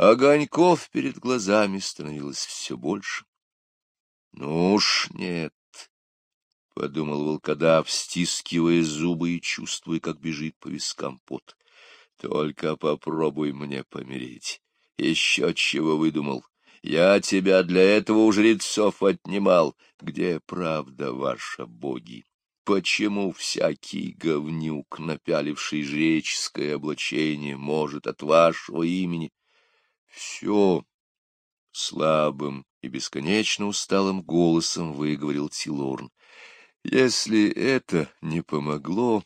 Огоньков перед глазами становилось все больше. Ну уж нет, — подумал волкодав, стискивая зубы и чувствуя, как бежит по вискам пот. Только попробуй мне помереть. Еще чего выдумал. Я тебя для этого у жрецов отнимал. Где правда ваша, боги? Почему всякий говнюк, напяливший жреческое облачение, может от вашего имени? Все слабым и бесконечно усталым голосом выговорил Тилорн. Если это не помогло...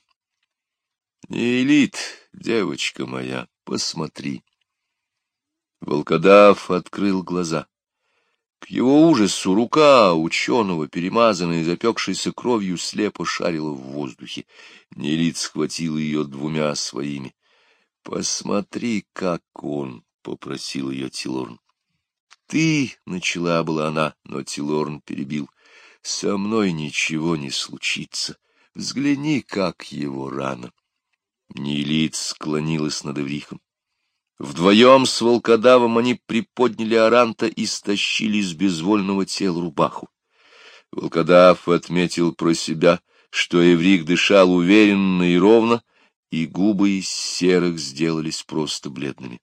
Неэлит, девочка моя, посмотри. Волкодав открыл глаза. К его ужасу рука ученого, перемазанная и запекшейся кровью, слепо шарила в воздухе. Нелит схватил ее двумя своими. — Посмотри, как он! — попросил ее Тилорн. — Ты, — начала была она, но Тилорн перебил. — Со мной ничего не случится. Взгляни, как его рано. Нелит склонилась над Эврихом. Вдвоем с волкодавом они приподняли Аранта и стащили с безвольного тела рубаху. Волкодав отметил про себя, что Эврик дышал уверенно и ровно, и губы из серых сделались просто бледными.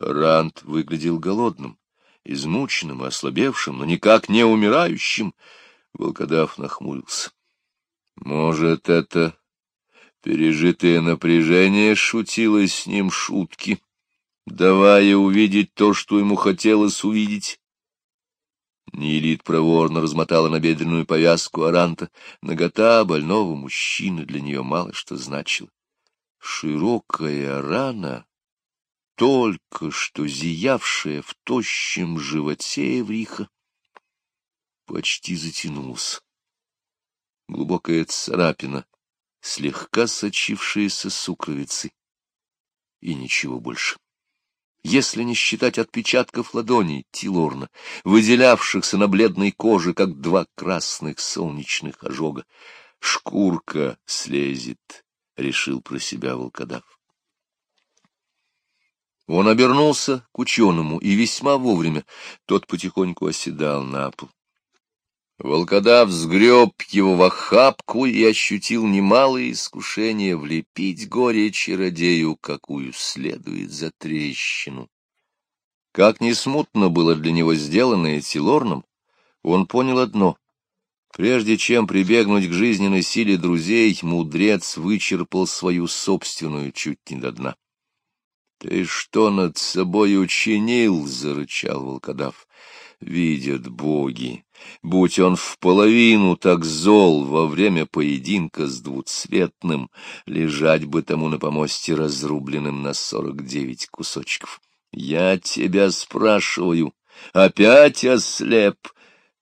Арант выглядел голодным, измученным и ослабевшим, но никак не умирающим. Волкодав нахмурился. Может, это пережитое напряжение шутило с ним шутки? давая увидеть то, что ему хотелось увидеть. Нилит проворно размотала набедренную повязку Аранта. Нагота больного мужчины для нее мало что значила. Широкая рана, только что зиявшая в тощем животе Эвриха, почти затянулась. Глубокая царапина, слегка сочившаяся сукровицей, и ничего больше если не считать отпечатков ладоней Тилорна, выделявшихся на бледной коже, как два красных солнечных ожога. Шкурка слезет, — решил про себя волкодав. Он обернулся к ученому, и весьма вовремя тот потихоньку оседал на пол. Волкодав сгреб его в охапку и ощутил немалое искушение влепить горе чародею, какую следует за трещину. Как не смутно было для него сделанное Тилорном, он понял одно. Прежде чем прибегнуть к жизненной силе друзей, мудрец вычерпал свою собственную чуть не до дна. — Ты что над собой учинил? — зарычал волкодав. — Видят боги Будь он в половину так зол во время поединка с двуцветным, лежать бы тому на помосте разрубленным на сорок девять кусочков. Я тебя спрашиваю, опять ослеп?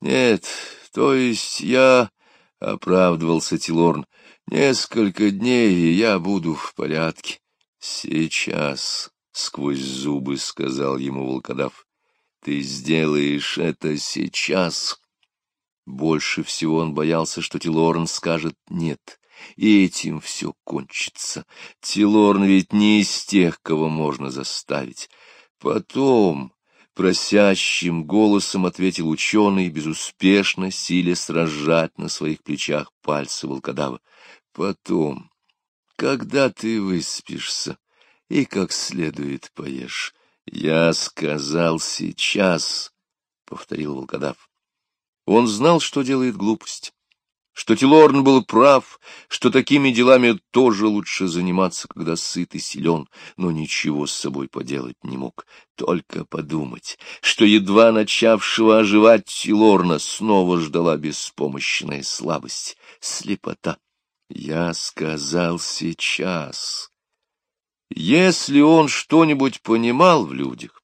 Нет, то есть я, — оправдывался Тилорн, — несколько дней, и я буду в порядке. Сейчас, — сквозь зубы сказал ему волкодав, — ты сделаешь это сейчас. Больше всего он боялся, что Тилорн скажет «нет», и этим все кончится. Тилорн ведь не из тех, кого можно заставить. Потом, просящим голосом ответил ученый, безуспешно силя сражать на своих плечах пальцы волкодава. Потом, когда ты выспишься и как следует поешь. Я сказал сейчас, — повторил волкодав. Он знал, что делает глупость, что Тилорн был прав, что такими делами тоже лучше заниматься, когда сыт и силен, но ничего с собой поделать не мог. Только подумать, что едва начавшего оживать Тилорна снова ждала беспомощная слабость, слепота. Я сказал сейчас. Если он что-нибудь понимал в людях,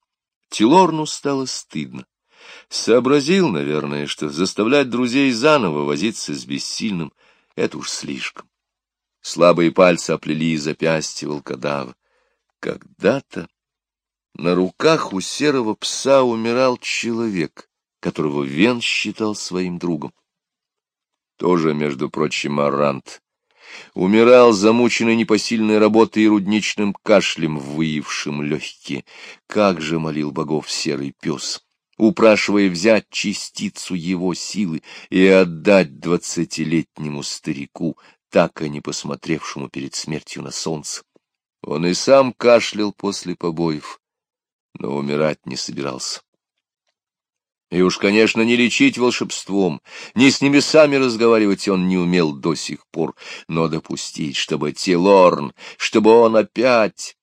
Тилорну стало стыдно. Сообразил, наверное, что заставлять друзей заново возиться с бессильным — это уж слишком. Слабые пальцы оплели запястье волкодава. Когда-то на руках у серого пса умирал человек, которого Вен считал своим другом. Тоже, между прочим, Арант. Умирал, замученный непосильной работой и рудничным кашлем, выившим легкие. Как же молил богов серый пес, упрашивая взять частицу его силы и отдать двадцатилетнему старику, так и не посмотревшему перед смертью на солнце. Он и сам кашлял после побоев, но умирать не собирался. И уж, конечно, не лечить волшебством, ни с небесами разговаривать он не умел до сих пор, но допустить, чтобы Тилорн, чтобы он опять...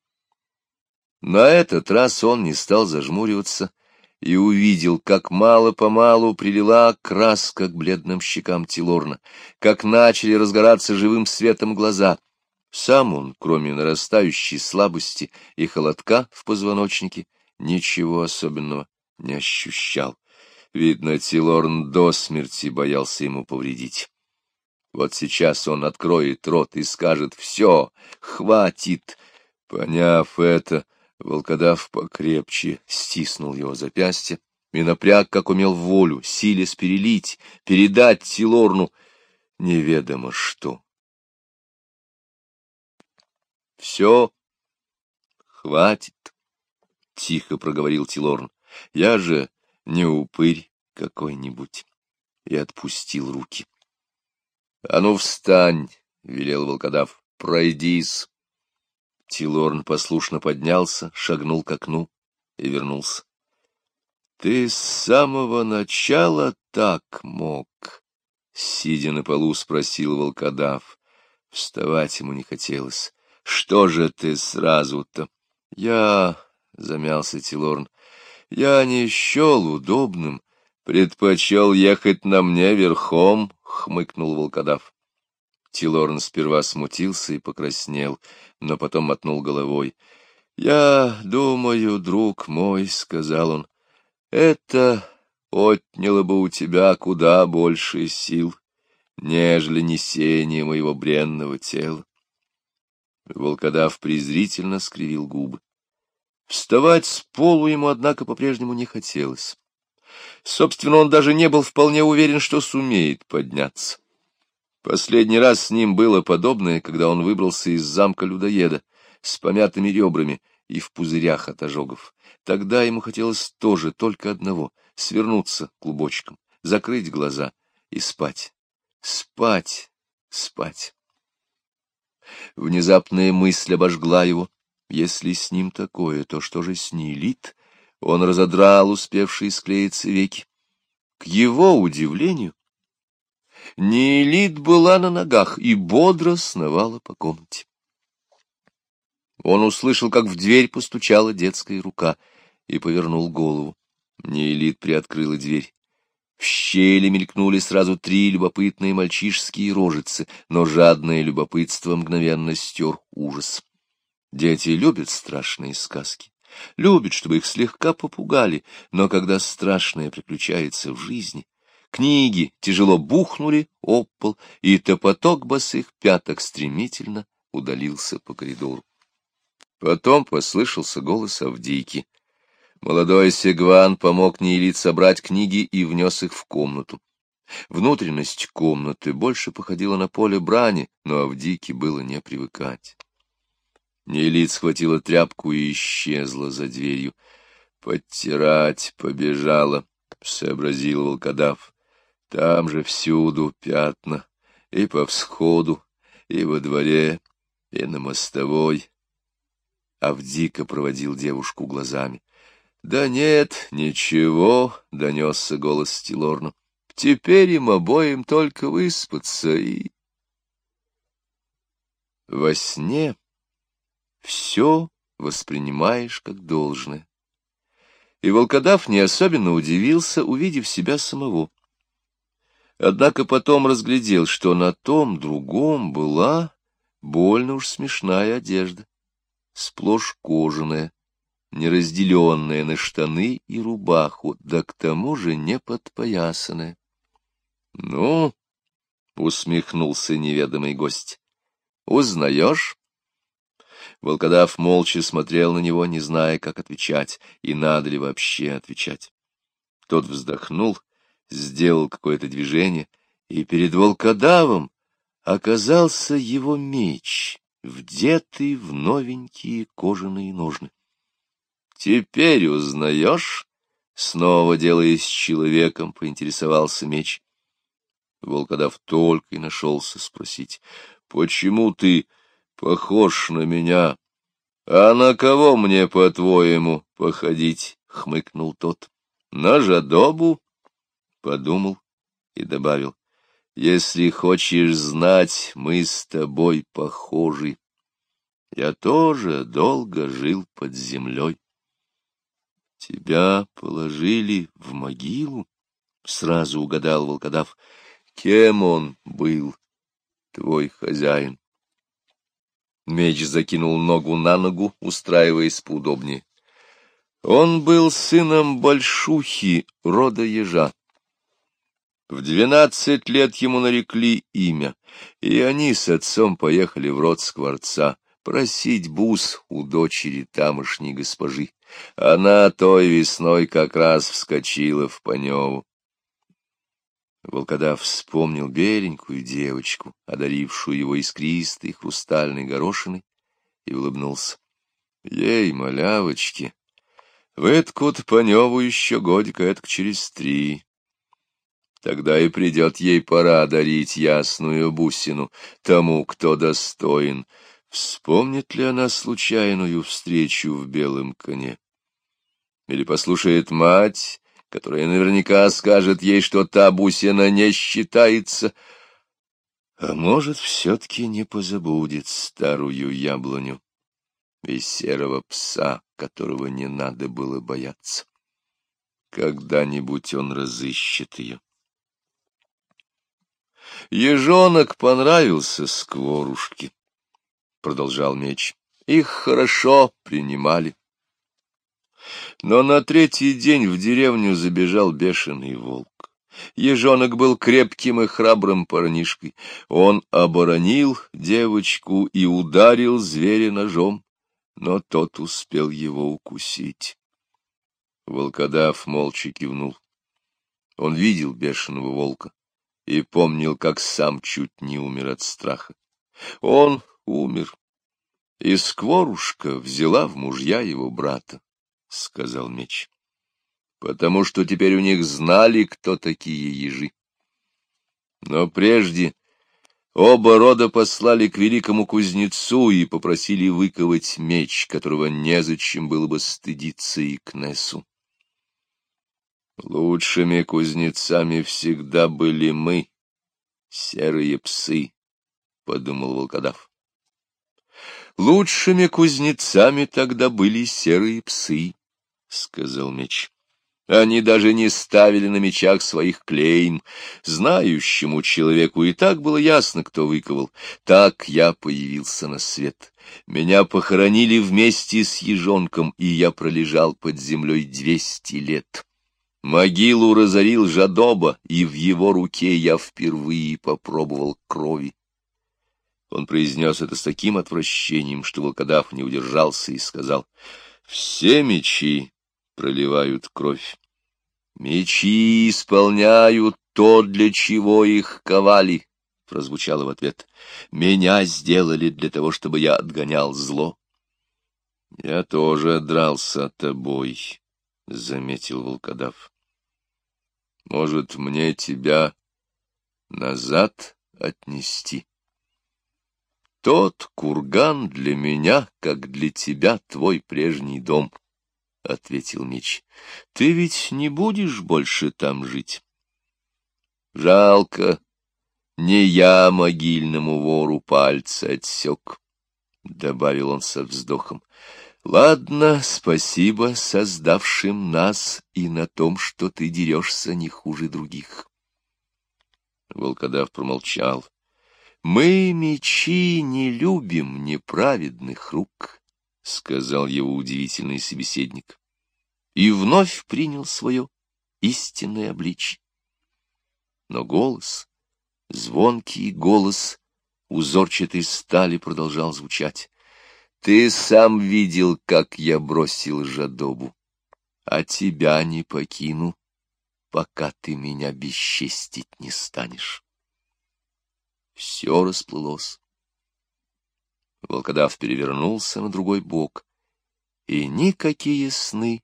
На этот раз он не стал зажмуриваться и увидел, как мало-помалу прилила краска к бледным щекам Тилорна, как начали разгораться живым светом глаза. Сам он, кроме нарастающей слабости и холодка в позвоночнике, ничего особенного не ощущал. Видно, Тилорн до смерти боялся ему повредить. Вот сейчас он откроет рот и скажет «все, хватит». Поняв это, волкодав покрепче стиснул его запястье и напряг, как умел волю, силясь перелить, передать Тилорну неведомо что. «Все, хватит», — тихо проговорил Тилорн. «Я же не упырь какой-нибудь, и отпустил руки. — А ну, встань! — велел волкодав. — Пройдись! Тилорн послушно поднялся, шагнул к окну и вернулся. — Ты с самого начала так мог? — сидя на полу, спросил волкодав. Вставать ему не хотелось. — Что же ты сразу-то? — Я... — замялся Тилорн. Я не счел удобным, предпочел ехать на мне верхом, — хмыкнул волкодав. Тилорн сперва смутился и покраснел, но потом мотнул головой. — Я думаю, друг мой, — сказал он, — это отняло бы у тебя куда больше сил, нежели несение моего бренного тела. Волкодав презрительно скривил губы. Вставать с полу ему, однако, по-прежнему не хотелось. Собственно, он даже не был вполне уверен, что сумеет подняться. Последний раз с ним было подобное, когда он выбрался из замка людоеда с помятыми ребрами и в пузырях от ожогов. Тогда ему хотелось тоже только одного — свернуться клубочком, закрыть глаза и спать. Спать, спать. Внезапная мысль обожгла его. Если с ним такое, то что же с Нилит? Он разодрал успевшие склеиться веки. К его удивлению, Нилит была на ногах и бодро сновала по комнате. Он услышал, как в дверь постучала детская рука, и повернул голову. Неэлит приоткрыла дверь. В щели мелькнули сразу три любопытные мальчишеские рожицы, но жадное любопытство мгновенно стер ужас. Дети любят страшные сказки, любят, чтобы их слегка попугали, но когда страшное приключается в жизни, книги тяжело бухнули об пол, и топоток босых пяток стремительно удалился по коридору. Потом послышался голос Авдейки. Молодой Сегван помог Нейлит собрать книги и внес их в комнату. Внутренность комнаты больше походила на поле брани, но Авдике было не привыкать. Нелит схватила тряпку и исчезла за дверью. Подтирать побежала, — сообразил волкодав. Там же всюду пятна, и по всходу, и во дворе, и на мостовой. Авдика проводил девушку глазами. — Да нет, ничего, — донесся голос Стилорна. — Теперь им обоим только выспаться и... Во сне все воспринимаешь как должное. И волкодав не особенно удивился, увидев себя самого. Однако потом разглядел, что на том другом была больно уж смешная одежда, сплошь кожаная, неразделенная на штаны и рубаху, да к тому же не подпоясанная. — Ну, — усмехнулся неведомый гость, — узнаешь? Волкодав молча смотрел на него, не зная, как отвечать, и надо ли вообще отвечать. Тот вздохнул, сделал какое-то движение, и перед волкодавом оказался его меч, вдетый в новенькие кожаные ножны. «Теперь узнаешь?» — снова делаясь человеком, поинтересовался меч. Волкодав только и нашелся спросить, «Почему ты похож на меня?» «А на кого мне, по-твоему, походить?» — хмыкнул тот. «На жадобу?» — подумал и добавил. «Если хочешь знать, мы с тобой похожи. Я тоже долго жил под землей». «Тебя положили в могилу?» — сразу угадал волкодав. «Кем он был, твой хозяин?» Меч закинул ногу на ногу, устраиваясь поудобнее. Он был сыном Большухи, рода ежа. В двенадцать лет ему нарекли имя, и они с отцом поехали в род скворца просить бус у дочери тамошней госпожи. Она той весной как раз вскочила в Паневу. Волкодав вспомнил беленькую девочку, одарившую его искристой хрустальной горошиной, и улыбнулся. Ей, малявочки, в эту-то Паневу еще годика этак через три. Тогда и придет ей пора дарить ясную бусину тому, кто достоин. Вспомнит ли она случайную встречу в белом коне? Или послушает мать, которая наверняка скажет ей, что та бусина не считается, а может, все-таки не позабудет старую яблоню и серого пса, которого не надо было бояться. Когда-нибудь он разыщет ее. Ежонок понравился скворушке, — продолжал меч. Их хорошо принимали. Но на третий день в деревню забежал бешеный волк. Ежонок был крепким и храбрым парнишкой. Он оборонил девочку и ударил зверя ножом, но тот успел его укусить. Волкодав молча кивнул. Он видел бешеного волка и помнил, как сам чуть не умер от страха. Он умер, и скворушка взяла в мужья его брата. — сказал меч, — потому что теперь у них знали, кто такие ежи. Но прежде оба рода послали к великому кузнецу и попросили выковать меч, которого незачем было бы стыдиться и к Несу. Лучшими кузнецами всегда были мы, серые псы, — подумал волкодав. Лучшими кузнецами тогда были серые псы, — сказал меч. Они даже не ставили на мечах своих клейм. Знающему человеку и так было ясно, кто выковал. Так я появился на свет. Меня похоронили вместе с ежонком, и я пролежал под землей двести лет. Могилу разорил жадоба, и в его руке я впервые попробовал крови. Он произнес это с таким отвращением, что волкодав не удержался и сказал, «Все мечи проливают кровь. Мечи исполняют то, для чего их ковали, — прозвучало в ответ. Меня сделали для того, чтобы я отгонял зло. Я тоже дрался тобой, — заметил волкодав. Может, мне тебя назад отнести? Тот курган для меня, как для тебя твой прежний дом. —— ответил Мич. — Ты ведь не будешь больше там жить? — Жалко. Не я могильному вору пальцы отсек, — добавил он со вздохом. — Ладно, спасибо создавшим нас и на том, что ты дерешься не хуже других. Волкодав промолчал. — Мы, мечи, не любим неправедных рук. —— сказал его удивительный собеседник, и вновь принял свое истинное обличье. Но голос, звонкий голос узорчатой стали продолжал звучать. Ты сам видел, как я бросил жадобу, а тебя не покину, пока ты меня бесчестить не станешь. все расплылось. Волкодав перевернулся на другой бок, и никакие сны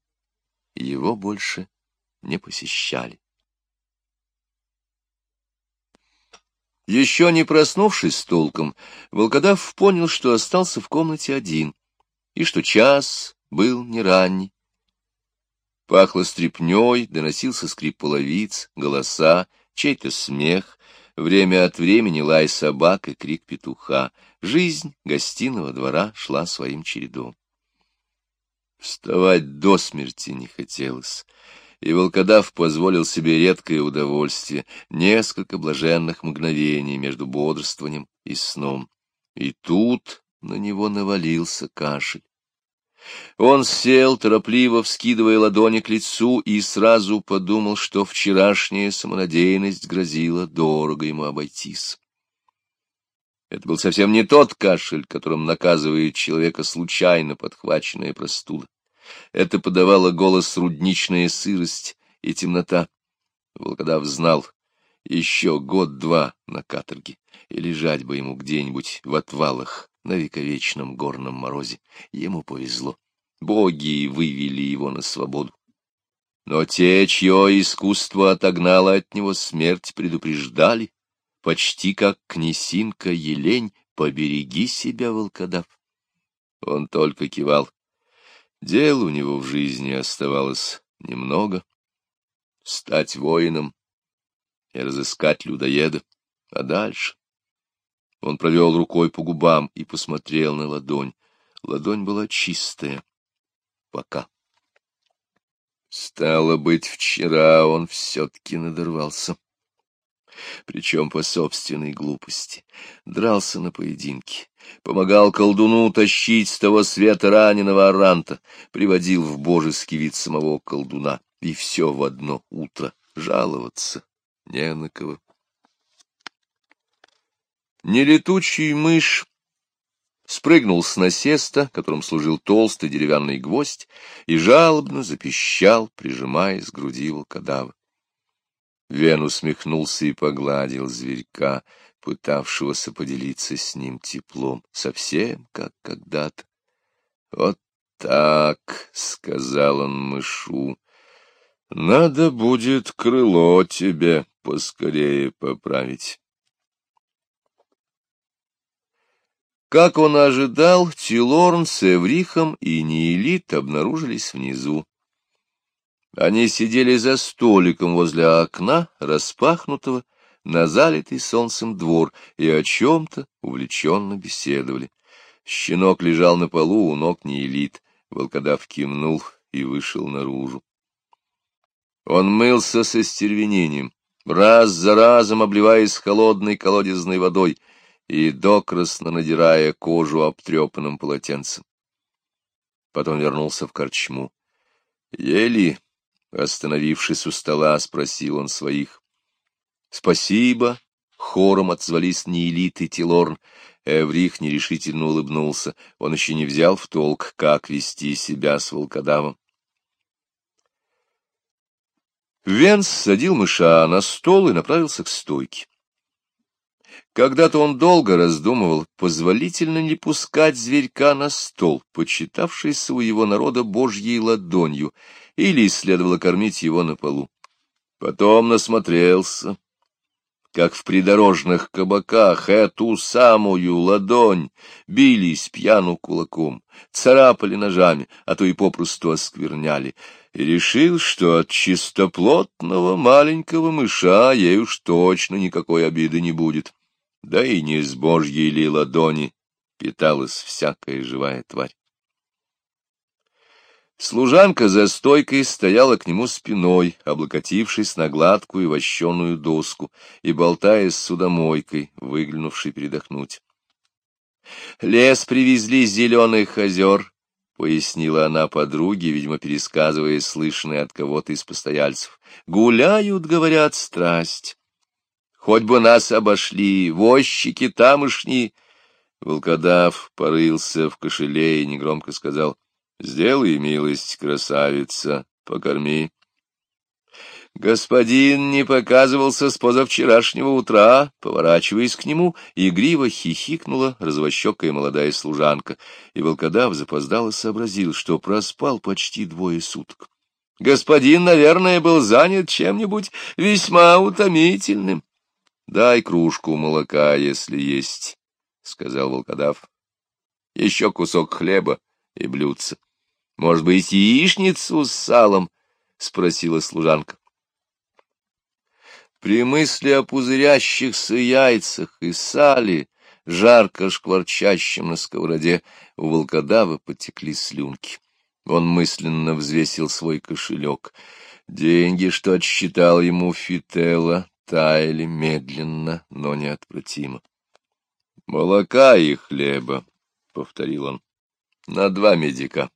его больше не посещали. Еще не проснувшись толком, волкодав понял, что остался в комнате один, и что час был не ранний. Пахло стрепней, доносился скрип половиц, голоса, чей-то смех, время от времени лай собак и крик петуха. Жизнь гостиного двора шла своим чередом. Вставать до смерти не хотелось, и волкодав позволил себе редкое удовольствие, несколько блаженных мгновений между бодрствованием и сном. И тут на него навалился кашель. Он сел, торопливо вскидывая ладони к лицу, и сразу подумал, что вчерашняя самонадеянность грозила дорого ему обойтись. Это был совсем не тот кашель, которым наказывает человека случайно подхваченная простуда. Это подавало голос рудничная сырость и темнота. Волкодав знал, еще год-два на каторге, и лежать бы ему где-нибудь в отвалах на вековечном горном морозе. Ему повезло. Боги вывели его на свободу. Но те, чье искусство отогнало от него смерть, предупреждали, почти как князинка Елень, побереги себя, волкодав. Он только кивал. Дел у него в жизни оставалось немного. Стать воином и разыскать людоеда. А дальше? Он провел рукой по губам и посмотрел на ладонь. Ладонь была чистая. Пока. Стало быть, вчера он все-таки надорвался причем по собственной глупости, дрался на поединке, помогал колдуну тащить с того света раненого аранта, приводил в божеский вид самого колдуна, и все в одно утро жаловаться не на кого. Нелетучий мышь спрыгнул с насеста, которым служил толстый деревянный гвоздь, и жалобно запищал, прижимаясь к груди волкодава. Вен усмехнулся и погладил зверька, пытавшегося поделиться с ним теплом, совсем как когда-то. — Вот так, — сказал он мышу, — надо будет крыло тебе поскорее поправить. Как он ожидал, Тилорн с Эврихом и Неэлит обнаружились внизу. Они сидели за столиком возле окна, распахнутого, на залитый солнцем двор, и о чем-то увлеченно беседовали. Щенок лежал на полу у ног Неэлит. Волкодав кивнул и вышел наружу. Он мылся со стервенением, раз за разом обливаясь холодной колодезной водой и докрасно надирая кожу обтрепанным полотенцем. Потом вернулся в корчму. Ели Остановившись у стола, спросил он своих. — Спасибо. Хором отзвались Неэлит и Тилорн. Эврих нерешительно улыбнулся. Он еще не взял в толк, как вести себя с волкодавом. Венс садил мыша на стол и направился к стойке. Когда-то он долго раздумывал, позволительно ли пускать зверька на стол, почитавшийся у его народа божьей ладонью, или следовало кормить его на полу. Потом насмотрелся, как в придорожных кабаках эту самую ладонь бились пьяну кулаком, царапали ножами, а то и попросту оскверняли, и решил, что от чистоплотного маленького мыша ей уж точно никакой обиды не будет да и не с божьей ли ладони питалась всякая живая тварь. Служанка за стойкой стояла к нему спиной, облокотившись на гладкую вощеную доску и болтая с судомойкой, выглянувшей передохнуть. — Лес привезли с зеленых озер, — пояснила она подруге, видимо, пересказывая слышанное от кого-то из постояльцев. — Гуляют, говорят, страсть. Хоть бы нас обошли, возчики тамошние. Волкодав порылся в кошеле и негромко сказал, — Сделай милость, красавица, покорми. Господин не показывался с позавчерашнего утра, поворачиваясь к нему, игриво хихикнула развощекая молодая служанка, и волкодав запоздало сообразил, что проспал почти двое суток. Господин, наверное, был занят чем-нибудь весьма утомительным. — Дай кружку молока, если есть, — сказал волкодав. — Еще кусок хлеба и блюдца. — Может быть, яичницу с салом? — спросила служанка. При мысли о пузырящихся яйцах и сале, жарко шкварчащем на сковороде, у волкодава потекли слюнки. Он мысленно взвесил свой кошелек. Деньги, что отсчитал ему Фителла, таяли медленно, но неотвратимо. — Молока и хлеба, — повторил он, — на два медика.